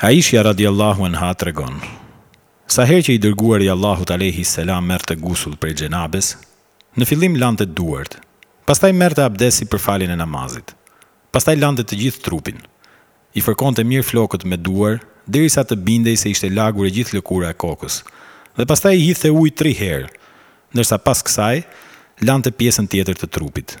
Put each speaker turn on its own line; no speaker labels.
Aishja radijallahu anha tregon, Sa herë që i Dërguari i Allahut alejhi selam merrte gusull prej xhenabes, në fillim lante duart, pastaj merrte abdes si për faljen e namazit, pastaj lante të gjithë trupin, i fërkonte mirë flokët me duar derisa të bindej se ishte lagur e gjithë lëkura e kokës dhe pastaj i hidhte ujë tri herë, ndërsa pas kësaj lante pjesën tjetër të trupit.